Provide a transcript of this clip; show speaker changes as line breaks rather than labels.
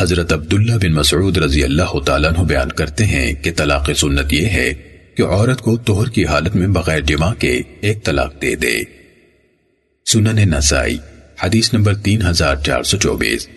حضرت عبداللہ بن مسعود رضی اللہ تعالیٰ عنہ بیان کرتے ہیں کہ طلاق سنت یہ ہے کہ عورت کو توہر کی حالت میں بغیر جمع کے ایک طلاق دے دے۔ سنن نسائی، حدیث نمبر تین ہزار چار سو چوبیس۔